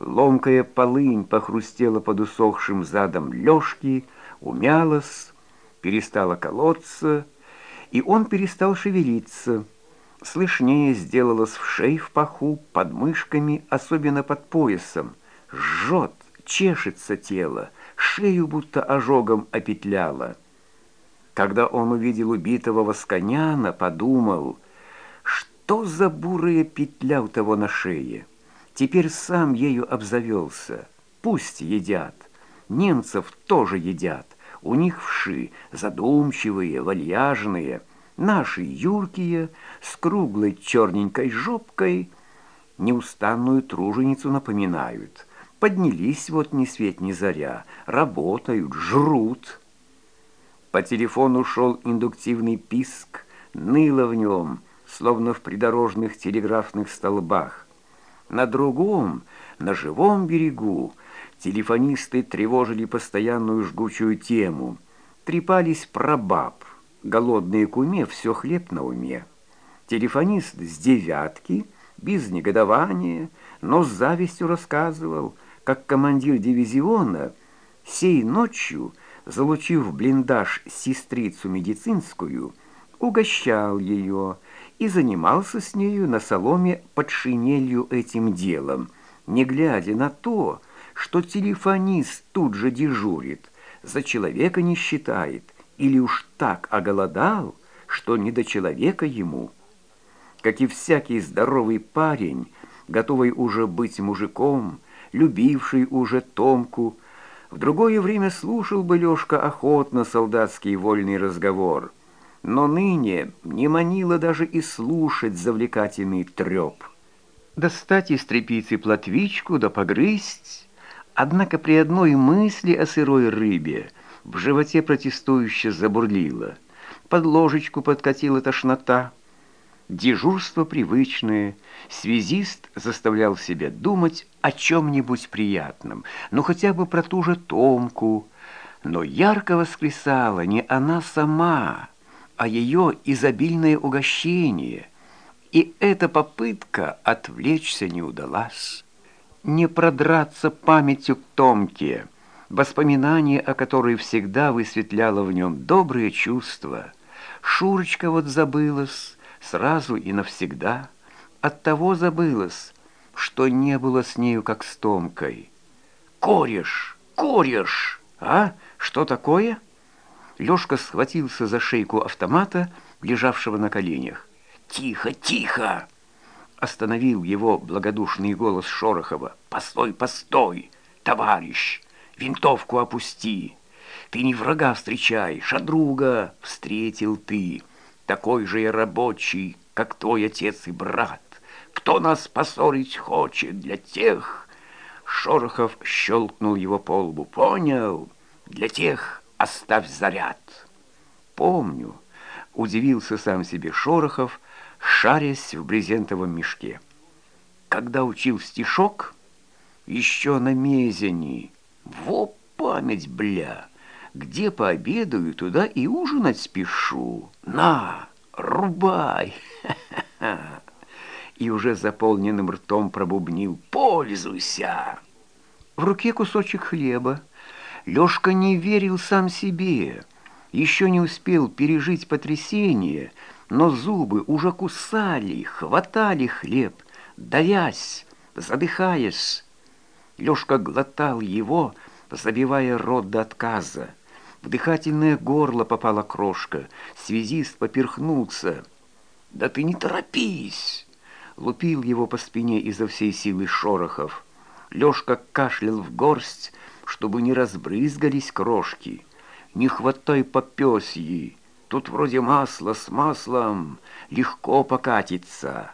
Ломкая полынь похрустела под усохшим задом Лёшки, умялась, перестала колоться, и он перестал шевелиться. Слышнее сделалось в шее в паху, под мышками, особенно под поясом. Жжет, чешется тело, шею будто ожогом опетляло. Когда он увидел убитого Восконяна, подумал, что за бурая петля у того на шее. Теперь сам ею обзавелся. Пусть едят. Немцев тоже едят. У них вши задумчивые, вальяжные. Наши юркие, с круглой черненькой жопкой, неустанную труженицу напоминают. Поднялись вот ни свет ни заря, работают, жрут. По телефону шел индуктивный писк, ныло в нем, словно в придорожных телеграфных столбах. На другом, на живом берегу, телефонисты тревожили постоянную жгучую тему. Трепались про баб. Голодные куме все хлеб на уме. Телефонист с девятки, без негодования, но с завистью рассказывал, как командир дивизиона сей ночью, залучив блиндаж сестрицу медицинскую, угощал ее, и занимался с нею на соломе под шинелью этим делом, не глядя на то, что телефонист тут же дежурит, за человека не считает или уж так оголодал, что не до человека ему. Как и всякий здоровый парень, готовый уже быть мужиком, любивший уже Томку, в другое время слушал бы Лёшка охотно солдатский вольный разговор — но ныне не манило даже и слушать завлекательный треп. Достать из тряпицы платвичку да погрызть, однако при одной мысли о сырой рыбе в животе протестующе забурлило, под ложечку подкатила тошнота. Дежурство привычное, связист заставлял себя думать о чем-нибудь приятном, ну хотя бы про ту же Томку, но ярко воскресала не она сама, а ее изобильное угощение, и эта попытка отвлечься не удалась. Не продраться памятью к Томке, воспоминание о которой всегда высветляло в нем добрые чувства. Шурочка вот забылась сразу и навсегда, от того забылась, что не было с нею как с Томкой. «Кореш! Кореш! А? Что такое?» Лёшка схватился за шейку автомата, лежавшего на коленях. «Тихо, тихо!» Остановил его благодушный голос Шорохова. «Постой, постой, товарищ! Винтовку опусти! Ты не врага встречаешь, а друга встретил ты, такой же я рабочий, как твой отец и брат. Кто нас поссорить хочет для тех...» Шорохов щелкнул его по лбу. «Понял? Для тех...» оставь заряд. Помню, удивился сам себе Шорохов, шарясь в брезентовом мешке. Когда учил стишок, еще на мезени, во память, бля, где пообедаю, туда и ужинать спешу. На, рубай! И уже заполненным ртом пробубнил «Пользуйся!» В руке кусочек хлеба, Лёшка не верил сам себе, еще не успел пережить потрясение, но зубы уже кусали, хватали хлеб, давясь, задыхаясь. Лёшка глотал его, забивая рот до отказа. В дыхательное горло попала крошка, связист поперхнулся. «Да ты не торопись!» Лупил его по спине изо всей силы Шорохов. Лёшка кашлял в горсть, чтобы не разбрызгались крошки. Не хватай попёсьи, тут вроде масла с маслом, легко покатится».